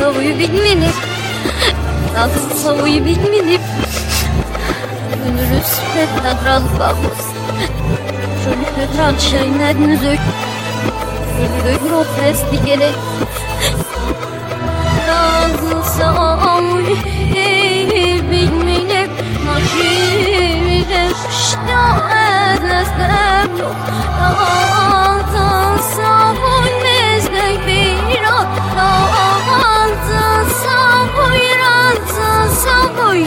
Savuyu bilmenip Nasıl savuyu bilmenip Gönülüz fetnat bakmış Şöyle fetnat şeylerini dök Dök rofesti gerek Nasıl savuyu bilmenip Naşire şta edestem Nasıl savuyu mezdek bir savuyu Nasıl savuyu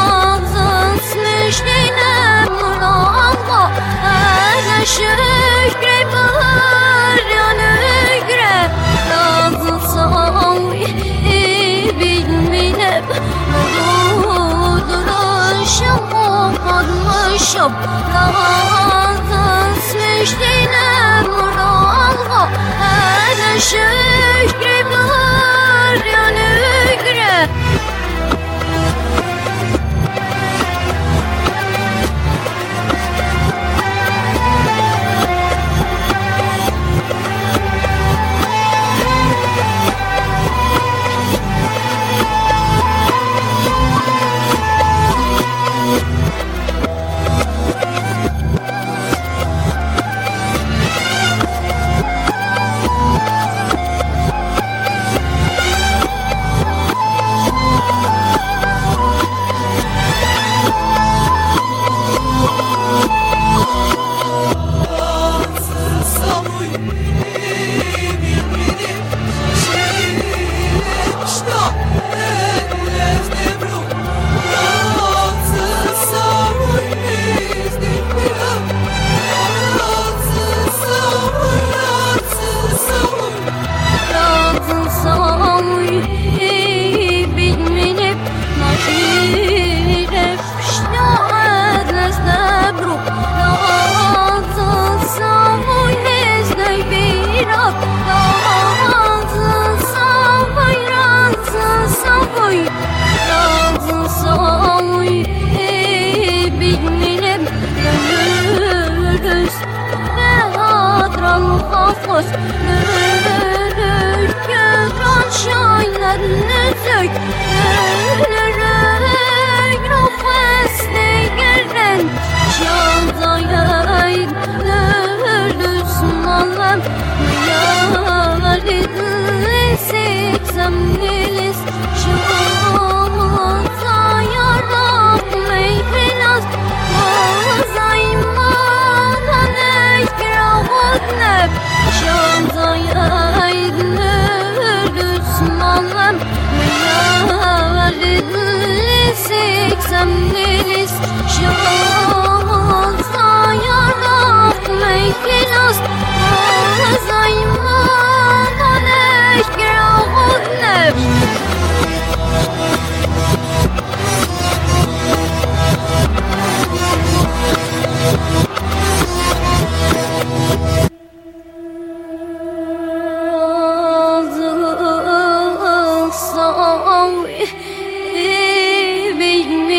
odanmışım Nazısmış dinem Murat'la Her şükre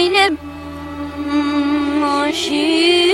این ماشین